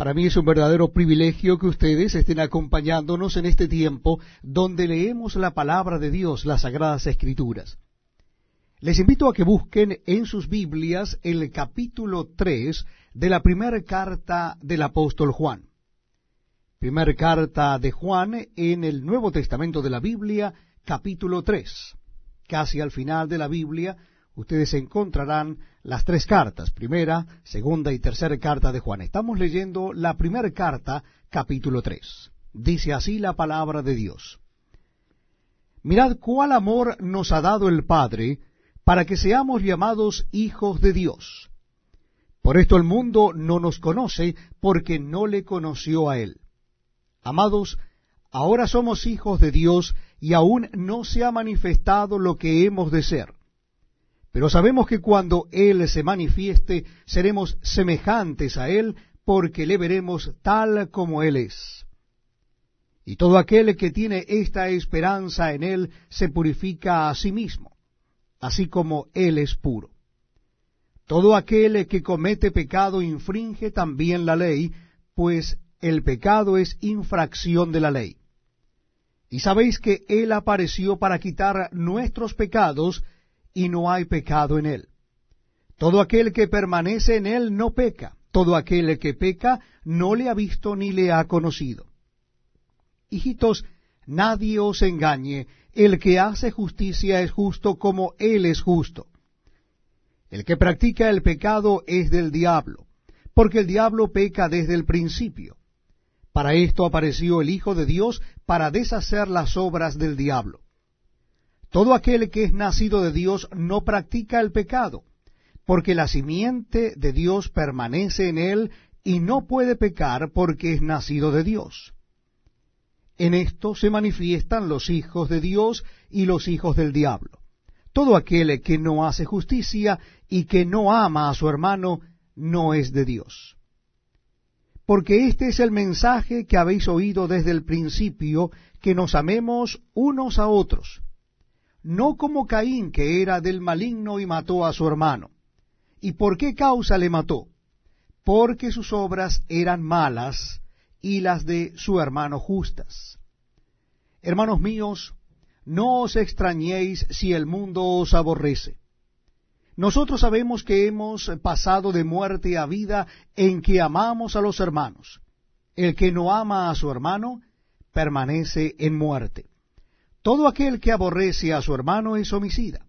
Para mí es un verdadero privilegio que ustedes estén acompañándonos en este tiempo donde leemos la palabra de Dios, las Sagradas Escrituras. Les invito a que busquen en sus Biblias el capítulo 3 de la primera carta del apóstol Juan. Primera carta de Juan en el Nuevo Testamento de la Biblia, capítulo 3. Casi al final de la Biblia, ustedes encontrarán las tres cartas, primera, segunda y tercera carta de Juan. Estamos leyendo la primera carta, capítulo 3. Dice así la palabra de Dios. Mirad cuál amor nos ha dado el Padre para que seamos llamados hijos de Dios. Por esto el mundo no nos conoce porque no le conoció a Él. Amados, ahora somos hijos de Dios y aún no se ha manifestado lo que hemos de ser pero sabemos que cuando Él se manifieste, seremos semejantes a Él, porque le veremos tal como Él es. Y todo aquel que tiene esta esperanza en Él se purifica a sí mismo, así como Él es puro. Todo aquel que comete pecado infringe también la ley, pues el pecado es infracción de la ley. Y sabéis que Él apareció para quitar nuestros pecados, y no hay pecado en él. Todo aquel que permanece en él no peca, todo aquel que peca no le ha visto ni le ha conocido. Hijitos, nadie os engañe, el que hace justicia es justo como él es justo. El que practica el pecado es del diablo, porque el diablo peca desde el principio. Para esto apareció el Hijo de Dios, para deshacer las obras del diablo. Todo aquel que es nacido de Dios no practica el pecado, porque la simiente de Dios permanece en él y no puede pecar porque es nacido de Dios. En esto se manifiestan los hijos de Dios y los hijos del diablo. Todo aquel que no hace justicia y que no ama a su hermano no es de Dios. Porque este es el mensaje que habéis oído desde el principio, que nos amemos unos a otros no como Caín, que era del maligno y mató a su hermano. ¿Y por qué causa le mató? Porque sus obras eran malas y las de su hermano justas. Hermanos míos, no os extrañéis si el mundo os aborrece. Nosotros sabemos que hemos pasado de muerte a vida en que amamos a los hermanos. El que no ama a su hermano permanece en muerte. Todo aquel que aborrece a su hermano es homicida.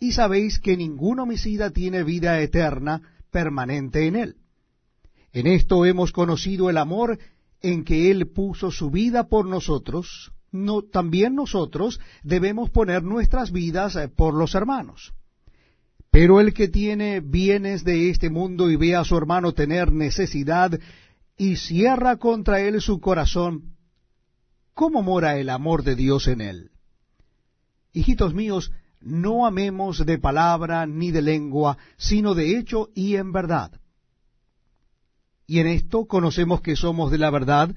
Y sabéis que ningún homicida tiene vida eterna permanente en él. En esto hemos conocido el amor en que Él puso su vida por nosotros, no, también nosotros debemos poner nuestras vidas eh, por los hermanos. Pero el que tiene bienes de este mundo y ve a su hermano tener necesidad y cierra contra él su corazón, ¿cómo mora el amor de Dios en él? Hijitos míos, no amemos de palabra ni de lengua, sino de hecho y en verdad. Y en esto conocemos que somos de la verdad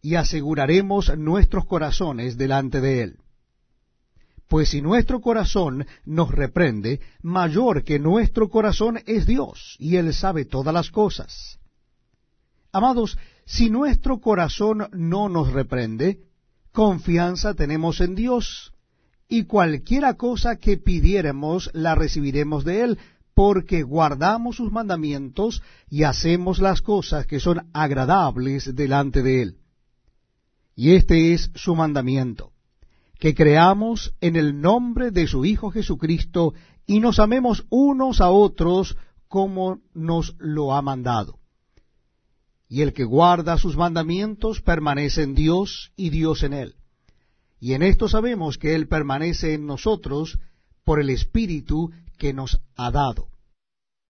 y aseguraremos nuestros corazones delante de Él. Pues si nuestro corazón nos reprende, mayor que nuestro corazón es Dios, y Él sabe todas las cosas. Amados, si nuestro corazón no nos reprende, confianza tenemos en Dios, y cualquiera cosa que pidiéremos la recibiremos de Él, porque guardamos sus mandamientos y hacemos las cosas que son agradables delante de Él. Y este es su mandamiento, que creamos en el nombre de su Hijo Jesucristo y nos amemos unos a otros como nos lo ha mandado y el que guarda sus mandamientos permanece en Dios y Dios en él. Y en esto sabemos que Él permanece en nosotros por el Espíritu que nos ha dado.